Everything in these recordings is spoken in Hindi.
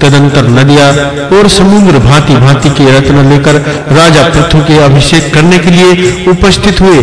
तदंतर नदियाँ और समुद्र भांति-भांति के रत्न लेकर राजा पृथु के अभिषेक करने के लिए उपस्थित हुए।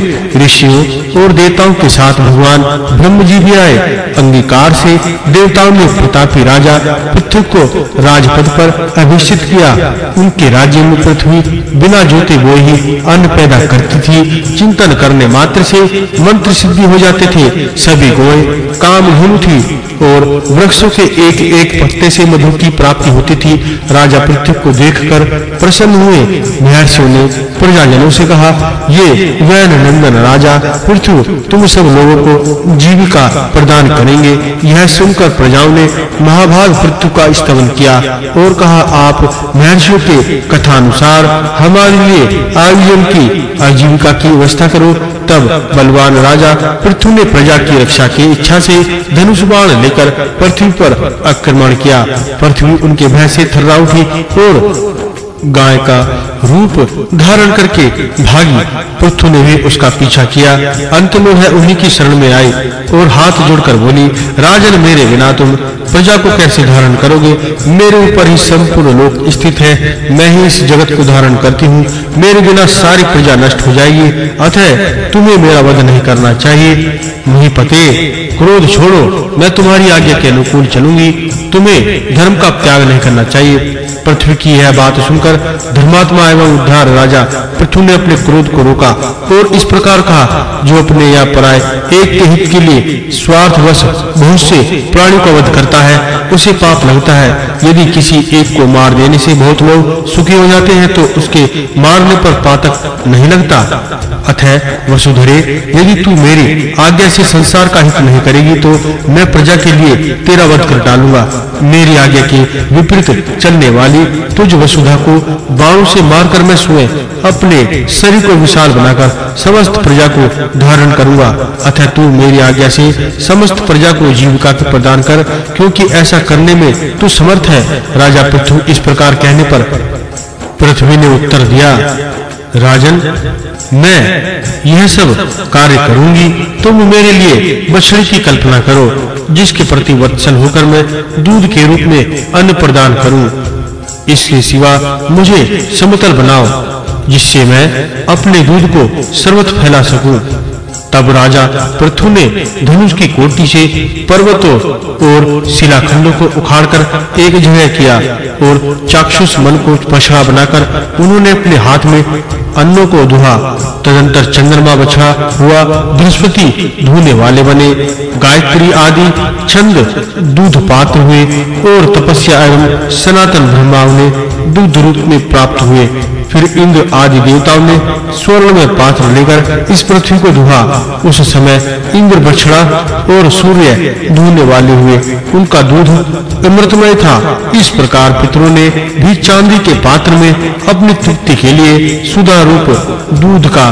ऋषियों और देवताओं के साथ भगवान ब्रह्म जी भी आए। अंगीकार से देवताओं ने प्रतापी राजा पृथु को राजपद पर अभिषेक किया। उनके राज्य में पृथ्वी बिना जोते बोए ही अन्न पैदा करती थी। चिंतन करने मात्र से मंत्र सिद्धि हो जाते थे। सभी गोए कामहीन थी और वृक्षों के एक-एक पत्ते से मधु की प्राप्ति होती थी। राजा पृथ्वी को देखकर प्रसन्न हुए। महर्षियों ने प्रजाजनों से कहा, ये वैन नंदन राजा, पृथ्वी, तुम सब लोगों को जीविका प्रदान करेंगे। यह सुनकर प्रजाओं ने महाभाग पृथ्वी का स्तवन किया और कहा, आप महर्षियों के कथानुसार हमारे लिए आयुजन की आजीविका की व्यवस्था करो। तब बलवान राजा पृथु ने प्रजा की रक्षा की इच्छा से धनुष बाण लेकर पृथ्वी पर आक्रमण किया। पृथ्वी उनके भय से थर्रा उठी और गाय का रूप धारण करके भागी। पृथु ने भी उसका पीछा किया। अंत में वह उन्हीं की शरण में आई और हाथ जोड़कर बोली, राजन, मेरे बिना तुम प्रजा को कैसे धारण करोगे? मेरे ऊपर ही संपूर्ण लोक स्थित है। मैं ही इस जगत को धारण करती हूँ। मेरे बिना सारी प्रजा नष्ट हो जाएगी। अतः तुम्हें मेरा वध नहीं करना चाहिए। पते क्रोध छोड़ो। मैं तुम्हारी आज्ञा के अनुकूल चलूँगी। तुम्हें धर्म का त्याग नहीं करना चाहिए। पृथ्वी की यह बात सुनकर धर्मात्मा एवं उद्धार राजा पृथ्वी ने अपने क्रोध को रोका और इस प्रकार कहा, जो अपने या पराय एक के हित के लिए स्वार्थवश बहुत से प्राणी को वध करता है, उसे पाप लगता है। यदि किसी एक को मार देने से बहुत लोग सुखी हो जाते हैं तो उसके मारने पर पातक नहीं लगता। अतः वसुधरे, यदि तू मेरी आज्ञा से संसार का हित नहीं करेगी तो मैं प्रजा के लिए तेरा वध कर डालूँगा। मेरी आज्ञा के विपरीत चलने वाली तुझ वसुधा को बाणों से मारकर मैं स्वयं अपने शरीर को विशाल बनाकर समस्त प्रजा को धारण करूँगा। अतः तू मेरी आज्ञा से समस्त प्रजा को जीविका प्रदान कर, क्योंकि ऐसा करने में तू समर्थ है। राजा पृथु इस प्रकार कहने पर पृथ्वी ने उत्तर दिया, राजन मैं यह सब कार्य करूँगी, तुम मेरे लिए बछड़ी की कल्पना करो, जिसके प्रति वत्सल होकर मैं दूध के रूप में अन्न प्रदान करूँ। इसके सिवा मुझे समतल बनाओ, जिससे मैं अपने दूध को सर्वत्र फैला सकूँ। तब राजा पृथु ने धनुष की कोटि से पर्वतों और शिलाखंडों को उखाड़कर एक जगह किया। और चाक्षुष मन को पछड़ा बनाकर उन्होंने अपने हाथ में अन्नों को धुआ। तदंतर चंद्रमा बछड़ा हुआ, बृहस्पति धुने वाले बने, गायत्री आदि छंद दूध पात्र हुए और तपस्या एवं सनातन ब्रह्मा ने दूध रूप में प्राप्त हुए। फिर इंद्र आदि देवताओं ने स्वर्ण में पात्र लेकर इस पृथ्वी को धुआ। उस समय इंद्र बछड़ा और सूर्य धुने वाले हुए। उनका दूध अमृतमय था। इस प्रकार पितरों ने भी चांदी के पात्र में अपनी तृप्ति के लिए सुधा रूप दूध का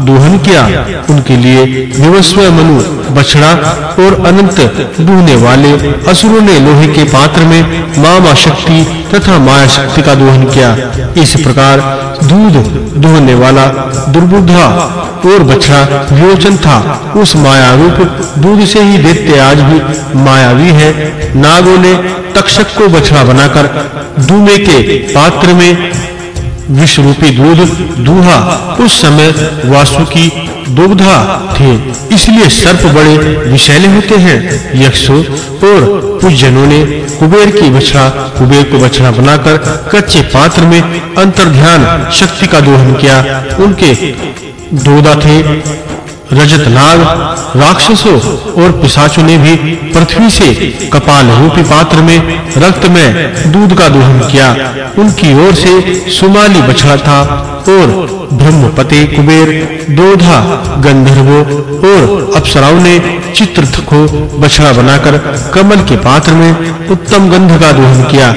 दोहन किया। उनके लिए विवस्वय मनु, बछड़ा और अनंत दूहने वाले असुरों ने लोहे के पात्र में मामा शक्ति तथा माया शक्ति का दोहन किया। इस प्रकार दूध दुहने वाला दुर्बुद्धा और बछड़ा वियोचन था। उस माया रूप दूध से ही देते आज भी मायावी है। नागों ने तक्षक को बछड़ा बनाकर दूमे के पात्र में विश्वरूपी रूपी दूध दूहा। उस समय वासुकी दुग्धा थे। इसलिए सर्प बड़े विषैले होते हैं। यक्षों और पूजनों ने कुबेर की बछड़ा, कुबेर को बछड़ा बनाकर कच्चे पात्र में अंतर्ध्यान शक्ति का दोहन किया। उनके दोदा थे। रजत नाग, राक्षसों और पिशाचों ने भी पृथ्वी से कपाल रूपी पात्र में रक्त में दूध का दोहन किया। उनकी ओर से सुमाली बछड़ा था और ब्रह्मपति कुबेर, दोधा, गंधर्वों और अप्सराओं ने चित्रथ को बछड़ा बनाकर कमल के पात्र में उत्तम गंध का दोहन किया।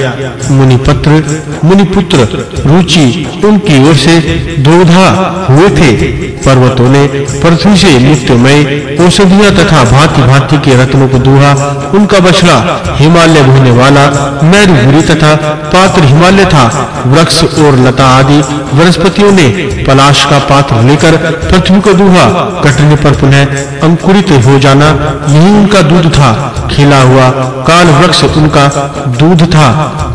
मुनिपत्र, मुनिपुत्र रुचि उनकी ओर से दोधा हुए थे। पर्वतों ने पृथ्वी से नित्यमय औषधियाँ तथा भांति-भांति के रत्नों को दूहा, उनका बछड़ा हिमालय भूने वाला मैरुभूरी तथा पात्र हिमालय था, वृक्ष और लता आदि वनस्पति दंपतियों ने पलाश का पात्र लेकर पृथ्वी को दूहा, कटने पर पुनः अंकुरित हो जाना, यही उनका दूध था, खिला हुआ काल वृक्ष उनका दूध था,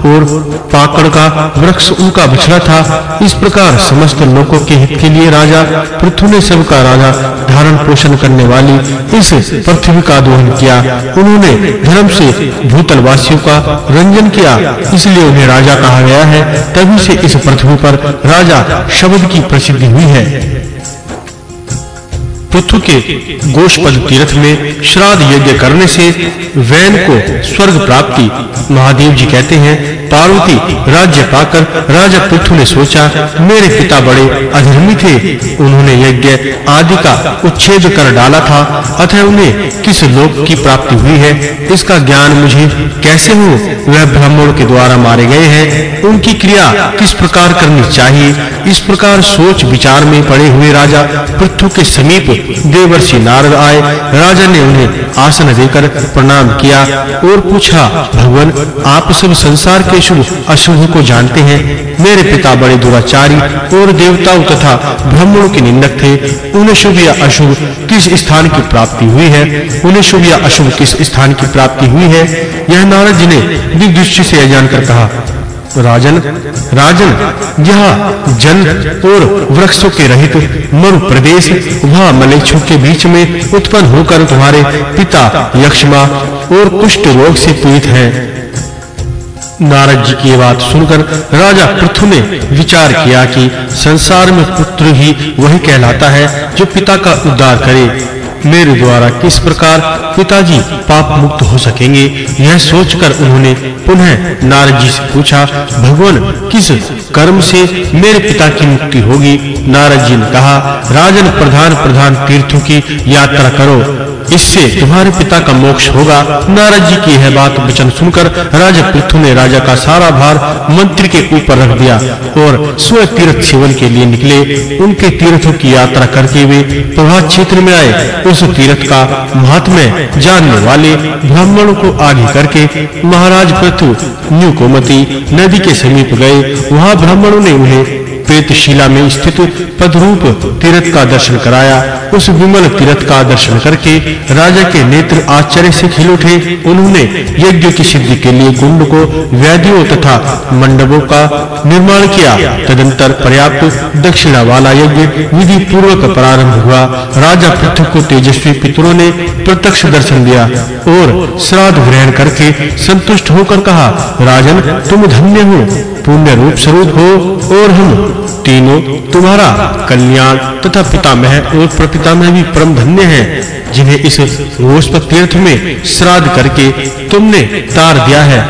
और पाकड़ का वृक्ष उनका बछड़ा था, इस प्रकार समस्त लोगों के हित के लिए राजा, पृथ्वी ने सबका राजा धारण पोषण करने वाली इस पृथ्वी का दोहन किया। उन्होंने धर्म से भूतल वासियों का रंजन किया। इसलिए उन्हें राजा कहा गया है। तभी से इस पृथ्वी पर राजा शब्द की प्रसिद्धि हुई है। पृथु के गोष्पद तीर्थ में श्राद्ध यज्ञ करने से वैन को स्वर्ग प्राप्ति महादेव जी कहते हैं, पार्वती, राज्य पाकर राजा पृथु ने सोचा, मेरे पिता बड़े अधर्मी थे, उन्होंने यज्ञ आदि का उच्छेद कर डाला था, अतः उन्हें किस लोक की प्राप्ति हुई है, इसका ज्ञान मुझे कैसे हो, वह ब्राह्मणों के द्वारा मारे गए हैं, उनकी क्रिया किस प्रकार करनी चाहिए, इस प्रकार सोच विचार में पड़े हुए राजा पृथु के समीप देवर्षि नारद आए, राजा ने उन्हें आसन देकर प्रणाम किया और पूछा, भगवान, आप सब संसार के शुभ अशुभ को जानते हैं। मेरे पिता बड़े दुराचारी और देवताओं तथा ब्राह्मणों के निंदक थे। उन्हें शुभ या अशुभ किस स्थान की प्राप्ति हुई है? उन्हें शुभ या अशुभ किस स्थान की प्राप्ति हुई है? यह नारद जी ने दिग्दृष्टि से जानकर कहा राजन राजन, यह जल और वृक्षों के रहित मरु प्रदेश, वह मलेच्छु के बीच में उत्पन्न होकर तुम्हारे पिता यक्षमा और कुष्ठ रोग से पीड़ित हैं। नारद जी की बात सुनकर राजा पृथु ने विचार किया कि संसार में पुत्र ही वही कहलाता है जो पिता का उद्धार करे। मेरे द्वारा किस प्रकार पिताजी पाप मुक्त हो सकेंगे, यह सोचकर उन्होंने पुनः नारद जी से पूछा, भगवान, किस कर्म से मेरे पिता की मुक्ति होगी? नारद जी ने कहा, राजन प्रधान प्रधान तीर्थों की यात्रा करो इससे तुम्हारे पिता का मोक्ष होगा। नारद जी की यह बात वचन सुनकर राजा पृथु ने राजा का सारा भार मंत्री के ऊपर रख दिया और स्वयं तीर्थ सेवन के लिए निकले। उनके तीर्थों की यात्रा करते हुए प्रभात क्षेत्र में आए। उस तीर्थ का महात्म्य जानने वाले ब्राह्मणों को आगे करके महाराज पृथु न्यू कोमती नदी के समीप गए। वहाँ ब्राह्मणों ने उन्हें प्रेतशिला में स्थित पदरूप तीर्थ का दर्शन कराया। उस विमल तीर्थ का दर्शन करके राजा के नेत्र आश्चर्य से खिल उठे। उन्होंने यज्ञ की सिद्धि के लिए कुंड को वैदियों तथा मंडपों का निर्माण किया। तदंतर पर्याप्त दक्षिणा वाला यज्ञ विधि पूर्वक प्रारंभ हुआ। राजा पृथ्वी को तेजस्वी पितरों ने प्रत्यक्ष दर्शन दिया और श्राद्ध ग्रहण करके संतुष्ट होकर कहा, राजन, तुम धन्य हो। पुण्य रूप स्वरूप हो और हम तीनों, तुम्हारा कल्याण तथा पितामह और प्रपितामह भी परम धन्य हैं, जिन्हें इस गोष्पत तीर्थ में श्राद्ध करके तुमने तार दिया है।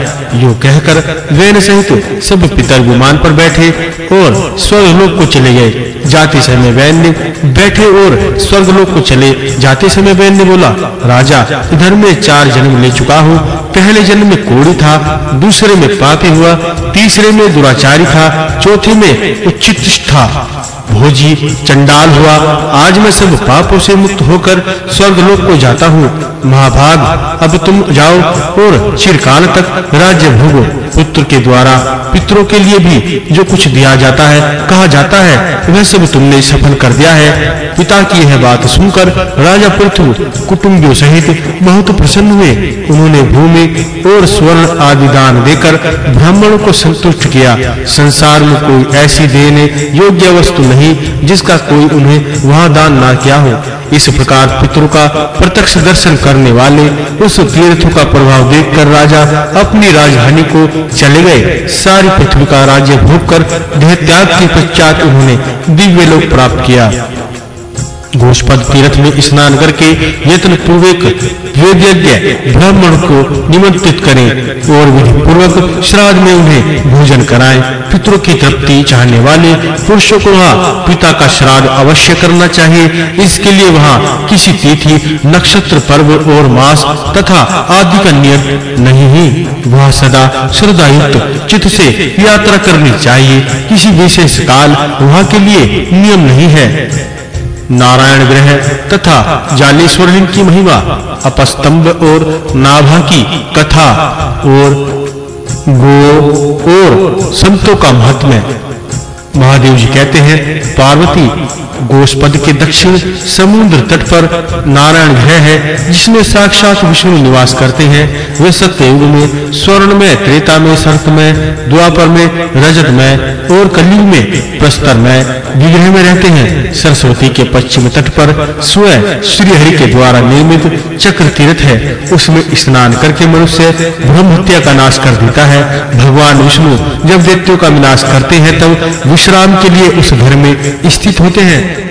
यो कहकर वैन सहित सब पितर विमान पर बैठे और स्वर्गलोक को चले गए। जाते समय वैन ने बैठे और स्वर्गलोक को चले जाते समय वैन ने बोला, राजा, इधर में चार जन्म ले चुका हूँ। पहले जन्म में कोड़ी था, दूसरे में पापी हुआ, तीसरे में दुराचारी था, चौथे में उचित था। भोजी, चंडाल हुआ, आज मैं सब पापों से मुक्त होकर स्वर्गलोक को जाता हूँ। महाभाग। अब तुम जाओ और चिरकाल तक राज्य भोगो। पुत्र के द्वारा, पितरों के लिए भी जो कुछ दिया जाता है, कहा जाता है, वह सब तुमने सफल कर दिया है। पिता की यह बात सुनकर राजा पृथु कुटुंबियों सहित बहुत प्रसन्न हुए। उन्होंने भूमि और स्वर्ण आदि दान देकर ब्राह्मणों को संतुष्ट किया। संसार में कोई ऐसी देने योग्य वस्तु नहीं, जिसका कोई उन्हें वहाँ दान ना किया हो। इस प्रकार पितरों का प्रत्यक्ष दर्शन करने वाले उस तीर्थ का प्रभाव देखकर राजा अपनी राजधानी को चले गए। सारी पृथ्वी का राज्य भोग कर देह त्याग के पश्चात उन्होंने दिव्य लोक प्राप्त किया। गोष्पद तीर्थ में स्नान करके यत्न पूर्वक वेदज्ञ ब्राह्मण को निमंत्रित करें और विधि पूर्वक श्राद्ध में उन्हें भोजन कराएँ। पितरों की तृप्ति चाहने वाले पुरुषों को वहाँ पिता का श्राद्ध अवश्य करना चाहिए। इसके लिए वहाँ किसी तिथि, नक्षत्र पर्व और मास तथा आदि का नियम नहीं है। वह सदा श्रद्धायुक्त चित्त से यात्रा करनी चाहिए। किसी विशेष काल वहाँ के लिए नियम नहीं है। नारायण ग्रह तथा जालेश्वर की महिमा, अपस्तंभ और नाभा की कथा और गो और संतों का महत्व महादेव जी कहते हैं, पार्वती, गोस्पद के दक्षिण समुद्र तट पर नारायण ग्रह है जिसमें साक्षात विष्णु निवास करते हैं। वे सत्य युग में स्वर्ण में त्रेता में सर्त में द्वापर में रजत में और कलयुग में प्रस्तर में विग्रह में रहते हैं। सरस्वती के पश्चिम तट पर स्वयं श्री हरि के द्वारा निर्मित चक्र तीर्थ है। उसमें स्नान करके मनुष्य ब्रह्म हत्या का नाश कर देता है। भगवान विष्णु जब दैत्यों का विनाश करते हैं, तब विश्राम के लिए उस घर में स्थित होते हैं।